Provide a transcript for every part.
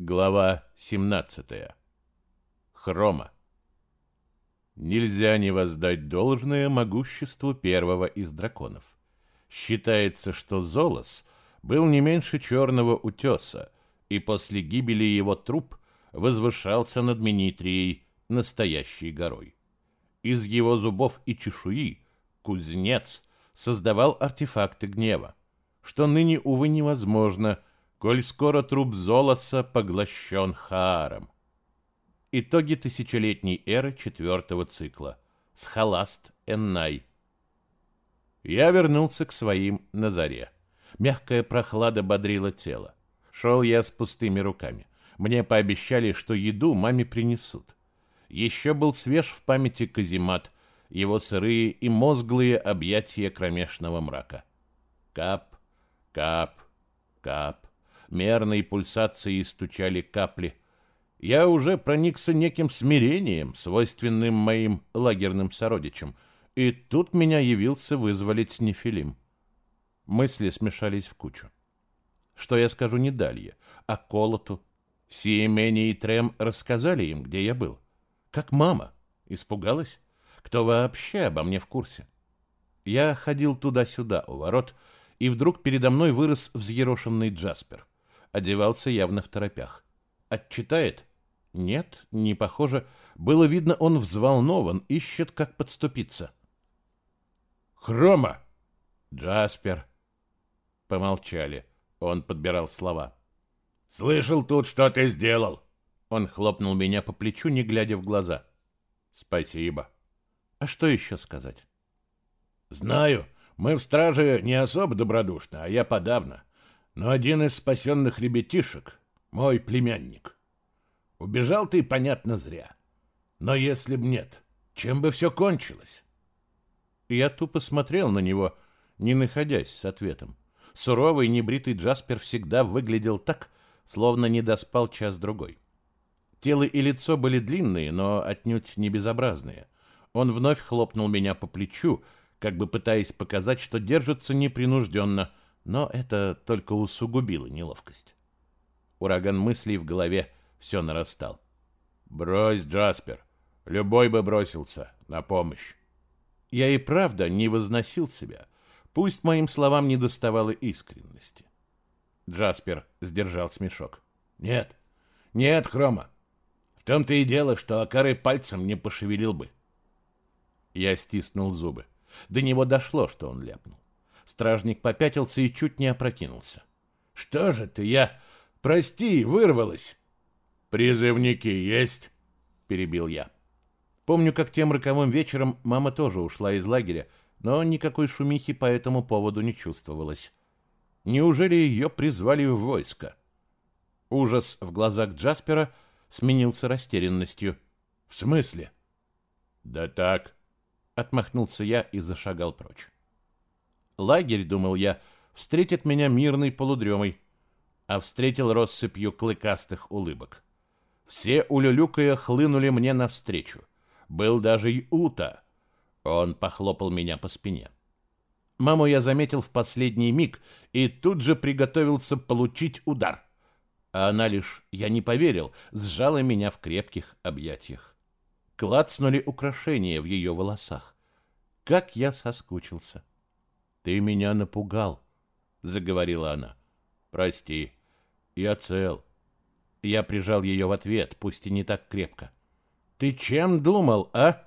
Глава 17. Хрома. Нельзя не воздать должное могуществу первого из драконов. Считается, что Золос был не меньше черного утеса, и после гибели его труп возвышался над Минитрией настоящей горой. Из его зубов и чешуи кузнец создавал артефакты гнева, что ныне, увы, невозможно – коль скоро труп Золоса поглощен Хааром. Итоги тысячелетней эры четвертого цикла. Схаласт Эннай. Я вернулся к своим на заре. Мягкая прохлада бодрила тело. Шел я с пустыми руками. Мне пообещали, что еду маме принесут. Еще был свеж в памяти каземат, его сырые и мозглые объятия кромешного мрака. Кап, кап, кап мерной пульсацией стучали капли. Я уже проникся неким смирением, свойственным моим лагерным сородичам, и тут меня явился вызволить Нефилим. Мысли смешались в кучу. Что я скажу не далее, а Колоту? Сиемени и Трем рассказали им, где я был. Как мама. Испугалась? Кто вообще обо мне в курсе? Я ходил туда-сюда у ворот, и вдруг передо мной вырос взъерошенный Джаспер — одевался явно в торопях. Отчитает? Нет, не похоже. Было видно, он взволнован, ищет, как подступиться. «Хрома!» «Джаспер!» Помолчали. Он подбирал слова. «Слышал тут, что ты сделал!» Он хлопнул меня по плечу, не глядя в глаза. «Спасибо!» «А что еще сказать?» «Знаю, мы в страже не особо добродушны, а я подавно но один из спасенных ребятишек — мой племянник. Убежал ты, понятно, зря. Но если б нет, чем бы все кончилось? Я тупо смотрел на него, не находясь с ответом. Суровый небритый Джаспер всегда выглядел так, словно не доспал час-другой. Тело и лицо были длинные, но отнюдь не безобразные. Он вновь хлопнул меня по плечу, как бы пытаясь показать, что держится непринужденно — но это только усугубило неловкость. Ураган мыслей в голове все нарастал. «Брось, Джаспер, любой бы бросился на помощь». Я и правда не возносил себя, пусть моим словам не доставало искренности. Джаспер сдержал смешок. «Нет, нет, Хрома, в том-то и дело, что Акары пальцем не пошевелил бы». Я стиснул зубы. До него дошло, что он ляпнул. Стражник попятился и чуть не опрокинулся. «Что же ты, я... Прости, вырвалась!» «Призывники есть?» — перебил я. Помню, как тем роковым вечером мама тоже ушла из лагеря, но никакой шумихи по этому поводу не чувствовалось. Неужели ее призвали в войско? Ужас в глазах Джаспера сменился растерянностью. «В смысле?» «Да так», — отмахнулся я и зашагал прочь. Лагерь, думал я, встретит меня мирной полудремой, а встретил россыпью клыкастых улыбок. Все улюлюкая хлынули мне навстречу. Был даже и. Он похлопал меня по спине. Маму я заметил в последний миг и тут же приготовился получить удар. А она лишь, я не поверил, сжала меня в крепких объятиях. Клацнули украшения в ее волосах. Как я соскучился. — «Ты меня напугал», — заговорила она. «Прости, я цел». Я прижал ее в ответ, пусть и не так крепко. «Ты чем думал, а?»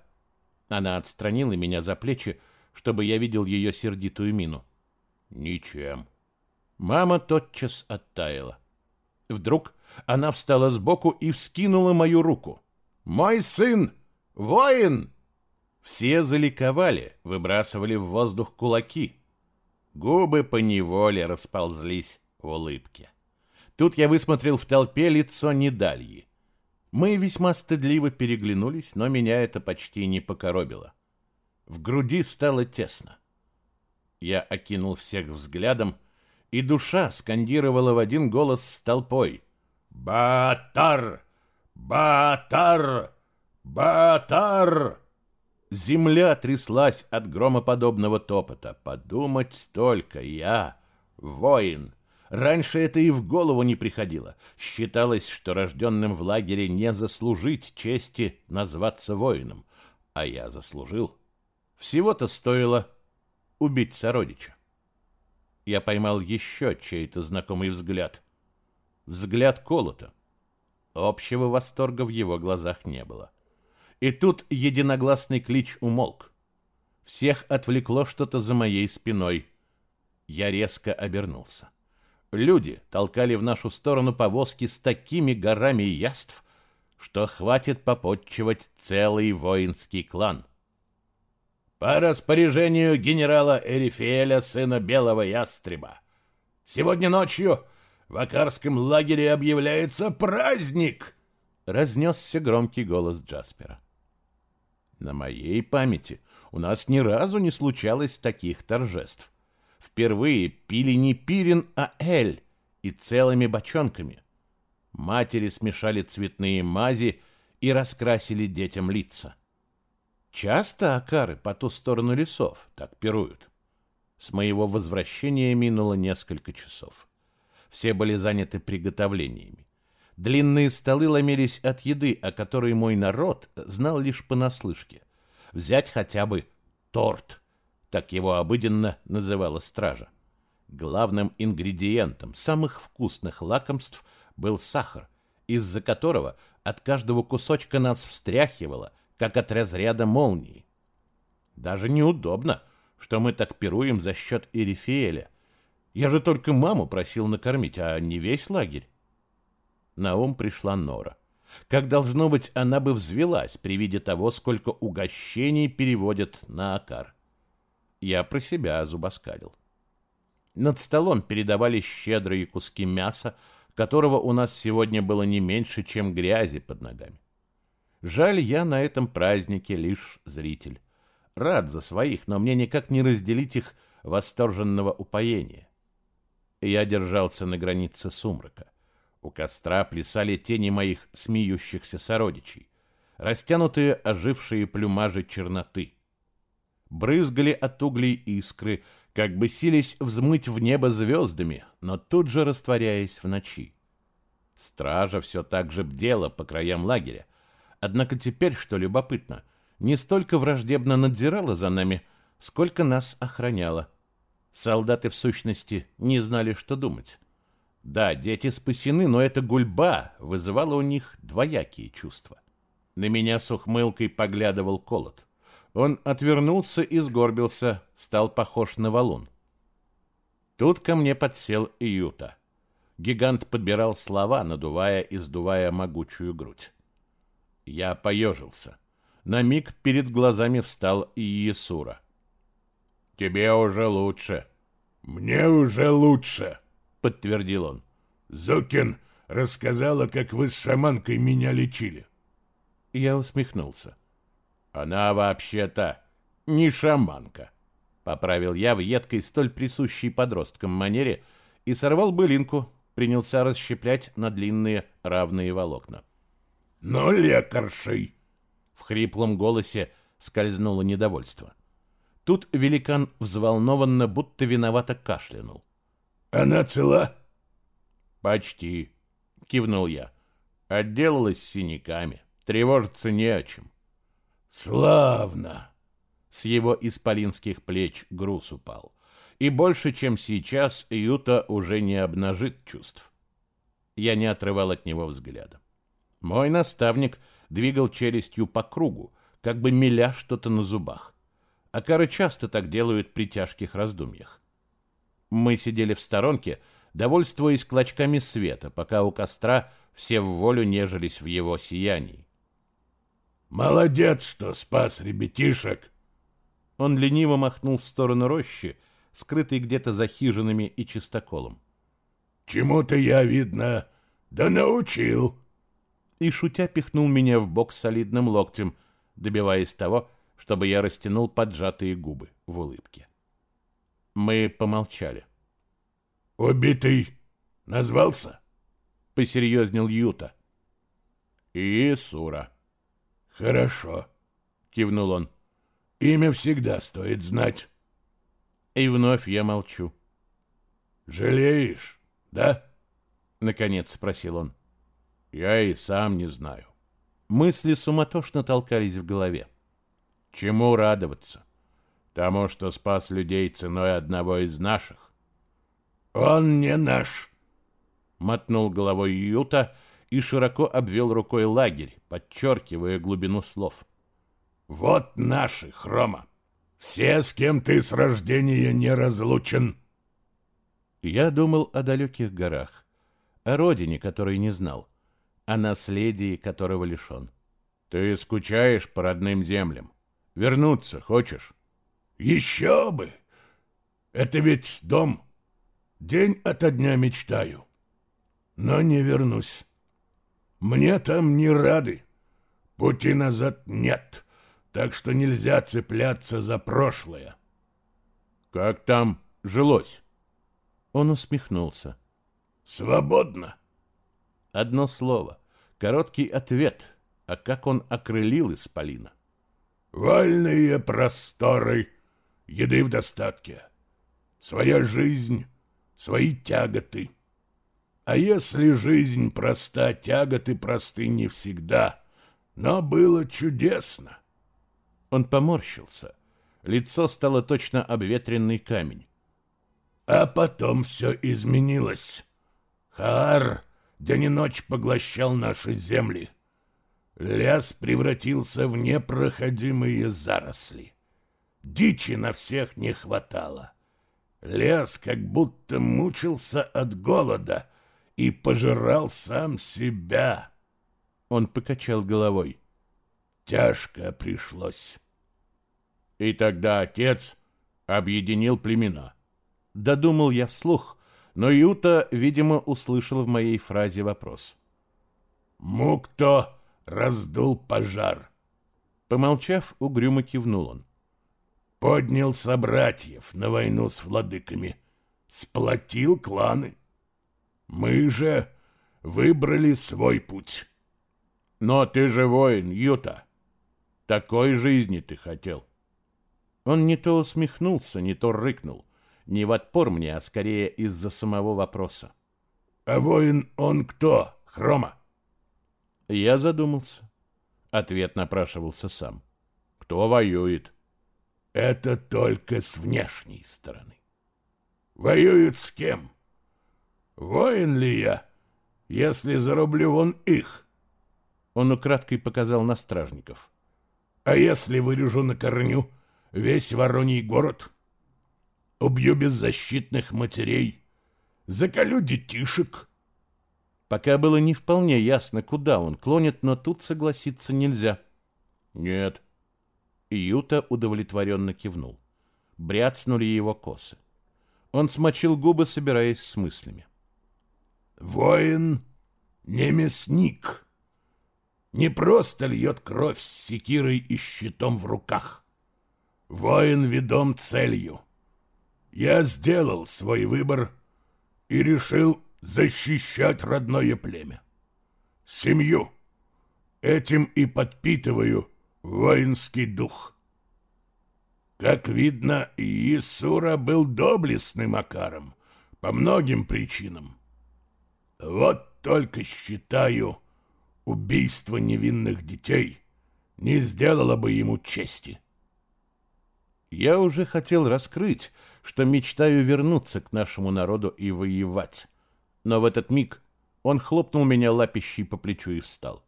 Она отстранила меня за плечи, чтобы я видел ее сердитую мину. «Ничем». Мама тотчас оттаяла. Вдруг она встала сбоку и вскинула мою руку. «Мой сын! Воин!» Все заликовали, выбрасывали в воздух кулаки. Губы поневоле расползлись в улыбке. Тут я высмотрел в толпе лицо Недальи. Мы весьма стыдливо переглянулись, но меня это почти не покоробило. В груди стало тесно. Я окинул всех взглядом, и душа скандировала в один голос с толпой. «Батар! Батар! Батар!» Земля тряслась от громоподобного топота. Подумать столько, я, воин, Раньше это и в голову не приходило. Считалось, что рожденным в лагере не заслужить чести назваться воином. А я заслужил. Всего-то стоило убить сородича. Я поймал еще чей-то знакомый взгляд. Взгляд Колота. Общего восторга в его глазах не было. И тут единогласный клич умолк. Всех отвлекло что-то за моей спиной. Я резко обернулся. Люди толкали в нашу сторону повозки с такими горами яств, что хватит попотчевать целый воинский клан. По распоряжению генерала Эрифеля, сына Белого Ястреба, сегодня ночью в Акарском лагере объявляется праздник!» Разнесся громкий голос Джаспера. На моей памяти у нас ни разу не случалось таких торжеств. Впервые пили не пирин, а эль, и целыми бочонками. Матери смешали цветные мази и раскрасили детям лица. Часто акары по ту сторону лесов так пируют. С моего возвращения минуло несколько часов. Все были заняты приготовлениями. Длинные столы ломились от еды, о которой мой народ знал лишь понаслышке. Взять хотя бы торт, так его обыденно называла стража. Главным ингредиентом самых вкусных лакомств был сахар, из-за которого от каждого кусочка нас встряхивало, как от разряда молнии. Даже неудобно, что мы так пируем за счет Эрифеэля. Я же только маму просил накормить, а не весь лагерь. На ум пришла Нора. Как должно быть, она бы взвелась при виде того, сколько угощений переводят на Акар. Я про себя зубоскалил. Над столом передавали щедрые куски мяса, которого у нас сегодня было не меньше, чем грязи под ногами. Жаль, я на этом празднике лишь зритель. Рад за своих, но мне никак не разделить их восторженного упоения. Я держался на границе сумрака. У костра плясали тени моих смеющихся сородичей, растянутые ожившие плюмажи черноты. Брызгали от углей искры, как бы сились взмыть в небо звездами, но тут же растворяясь в ночи. Стража все так же бдела по краям лагеря, однако теперь, что любопытно, не столько враждебно надзирала за нами, сколько нас охраняла. Солдаты, в сущности, не знали, что думать. Да, дети спасены, но эта гульба вызывала у них двоякие чувства. На меня с ухмылкой поглядывал колот. Он отвернулся и сгорбился, стал похож на валун. Тут ко мне подсел Июта. Гигант подбирал слова, надувая и сдувая могучую грудь. Я поежился. На миг перед глазами встал Иесура. «Тебе уже лучше». «Мне уже лучше», — подтвердил он. «Зукин рассказала, как вы с шаманкой меня лечили». Я усмехнулся. Она вообще-то не шаманка, поправил я в едкой, столь присущей подросткам манере и сорвал былинку, принялся расщеплять на длинные равные волокна. Но лекаршей! В хриплом голосе скользнуло недовольство. Тут великан взволнованно, будто виновато кашлянул. «Она цела?» «Почти», — кивнул я. Отделалась синяками. Тревожиться не о чем. Славно! С его исполинских плеч груз упал. И больше, чем сейчас, Юта уже не обнажит чувств. Я не отрывал от него взгляда. Мой наставник двигал челюстью по кругу, как бы меля что-то на зубах. Акары часто так делают при тяжких раздумьях. Мы сидели в сторонке, довольствуясь клочками света, пока у костра все в волю нежились в его сиянии. Молодец, что спас ребятишек. Он лениво махнул в сторону рощи, скрытой где-то за хижинами и чистоколом. Чему-то я, видно, да научил. И шутя пихнул меня в бок солидным локтем, добиваясь того, чтобы я растянул поджатые губы в улыбке. Мы помолчали. «Убитый назвался?» — посерьезнел Юта. «Исура», «Хорошо», — кивнул он. «Имя всегда стоит знать». И вновь я молчу. «Жалеешь?» да? Наконец спросил он. Я и сам не знаю. Мысли суматошно толкались в голове. Чему радоваться? Тому, что спас людей ценой одного из наших? Он не наш, мотнул головой Юта и широко обвел рукой лагерь, подчеркивая глубину слов. Вот наши, Хрома. Все, с кем ты с рождения не разлучен. Я думал о далеких горах, о родине, которой не знал, о наследии, которого лишен. Ты скучаешь по родным землям? Вернуться хочешь? Еще бы! Это ведь дом. День ото дня мечтаю. Но не вернусь. Мне там не рады. Пути назад нет, так что нельзя цепляться за прошлое. Как там жилось? Он усмехнулся. Свободно. Одно слово. Короткий ответ. А как он окрылил Исполина? Вольные просторы, еды в достатке. Своя жизнь, свои тяготы. А если жизнь проста, тяготы просты не всегда. Но было чудесно. Он поморщился. Лицо стало точно обветренный камень. А потом все изменилось. Хаар день и ночь поглощал наши земли. Лес превратился в непроходимые заросли. Дичи на всех не хватало. Лес как будто мучился от голода и пожирал сам себя. Он покачал головой. Тяжко пришлось. И тогда отец объединил племена. Додумал я вслух, но Юта, видимо, услышал в моей фразе вопрос. «Мукто раздул пожар. Помолчав, угрюмо кивнул он. Поднял собратьев на войну с владыками, сплотил кланы. Мы же выбрали свой путь. Но ты же воин, Юта. Такой жизни ты хотел. Он не то усмехнулся, не то рыкнул. Не в отпор мне, а скорее из-за самого вопроса. А воин он кто, Хрома? Я задумался. Ответ напрашивался сам. Кто воюет? Это только с внешней стороны. Воюют с кем? Воин ли я, если зарублю вон их? Он украдкой показал на стражников. А если вырежу на корню весь Вороний город? Убью беззащитных матерей, заколю детишек, Пока было не вполне ясно, куда он клонит, но тут согласиться нельзя. Нет. Юта удовлетворенно кивнул. Бряцнули его косы. Он смочил губы, собираясь с мыслями. «Воин не мясник. Не просто льет кровь с секирой и щитом в руках. Воин ведом целью. Я сделал свой выбор и решил защищать родное племя. Семью. Этим и подпитываю воинский дух. Как видно, Исура был доблестным Макаром по многим причинам. Вот только считаю, убийство невинных детей не сделало бы ему чести. Я уже хотел раскрыть, что мечтаю вернуться к нашему народу и воевать но в этот миг он хлопнул меня лапищей по плечу и встал.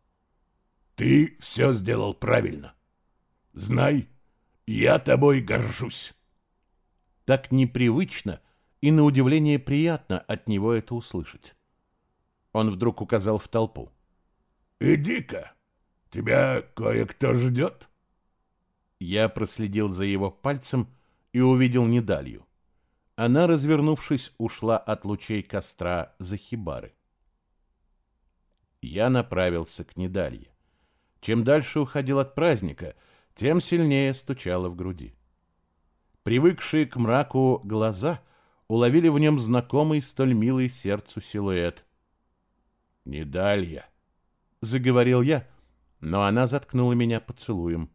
«Ты все сделал правильно. Знай, я тобой горжусь». Так непривычно и, на удивление, приятно от него это услышать. Он вдруг указал в толпу. «Иди-ка, тебя кое-кто ждет». Я проследил за его пальцем и увидел недалью. Она, развернувшись, ушла от лучей костра за хибары. Я направился к недалье. Чем дальше уходил от праздника, тем сильнее стучало в груди. Привыкшие к мраку глаза уловили в нем знакомый, столь милый сердцу силуэт. «Недалья», — заговорил я, но она заткнула меня поцелуем.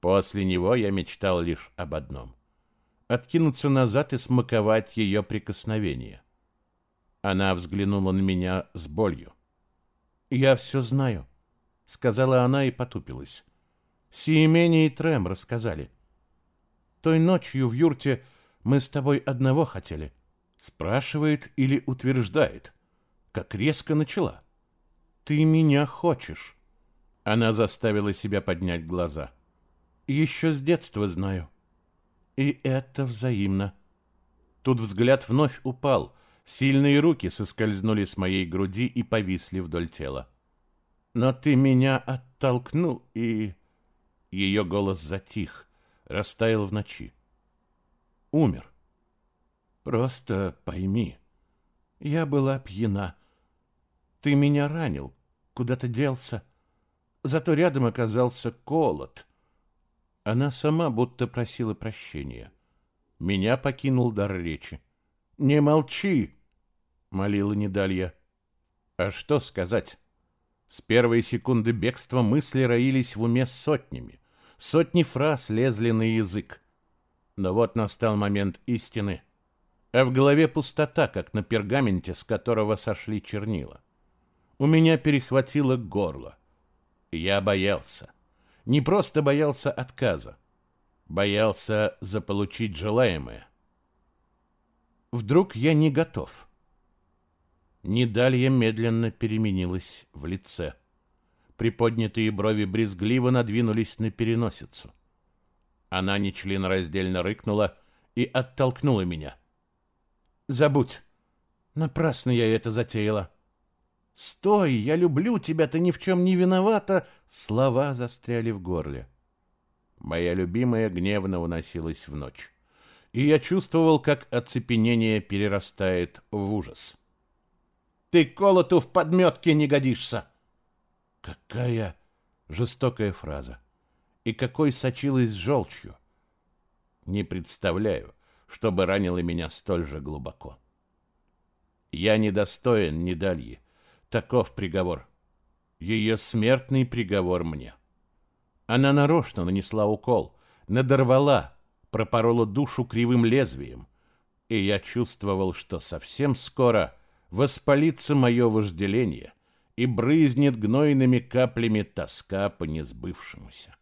После него я мечтал лишь об одном — откинуться назад и смаковать ее прикосновение. Она взглянула на меня с болью. «Я все знаю», — сказала она и потупилась. «Сиемени и Трем рассказали. Той ночью в юрте мы с тобой одного хотели». Спрашивает или утверждает. Как резко начала. «Ты меня хочешь». Она заставила себя поднять глаза. «Еще с детства знаю. И это взаимно». Тут взгляд вновь упал. Сильные руки соскользнули с моей груди и повисли вдоль тела. «Но ты меня оттолкнул, и...» Ее голос затих, растаял в ночи. «Умер. Просто пойми, я была пьяна. Ты меня ранил, куда-то делся. Зато рядом оказался колот. Она сама будто просила прощения. Меня покинул дар речи. «Не молчи!» — молила Недалья. А что сказать? С первой секунды бегства мысли роились в уме сотнями. Сотни фраз лезли на язык. Но вот настал момент истины — а в голове пустота, как на пергаменте, с которого сошли чернила. У меня перехватило горло. Я боялся. Не просто боялся отказа. Боялся заполучить желаемое. Вдруг я не готов. Недалья медленно переменилась в лице. Приподнятые брови брезгливо надвинулись на переносицу. Она нечленораздельно рыкнула и оттолкнула меня — Забудь. Напрасно я это затеяла. Стой, я люблю тебя, ты ни в чем не виновата. Слова застряли в горле. Моя любимая гневно уносилась в ночь. И я чувствовал, как оцепенение перерастает в ужас. Ты колоту в подметке не годишься. Какая жестокая фраза. И какой сочилась желчью. Не представляю, чтобы ранило меня столь же глубоко. Я недостоин Недальи. Таков приговор. Ее смертный приговор мне. Она нарочно нанесла укол, надорвала, пропорола душу кривым лезвием, и я чувствовал, что совсем скоро воспалится мое вожделение и брызнет гнойными каплями тоска по несбывшемуся.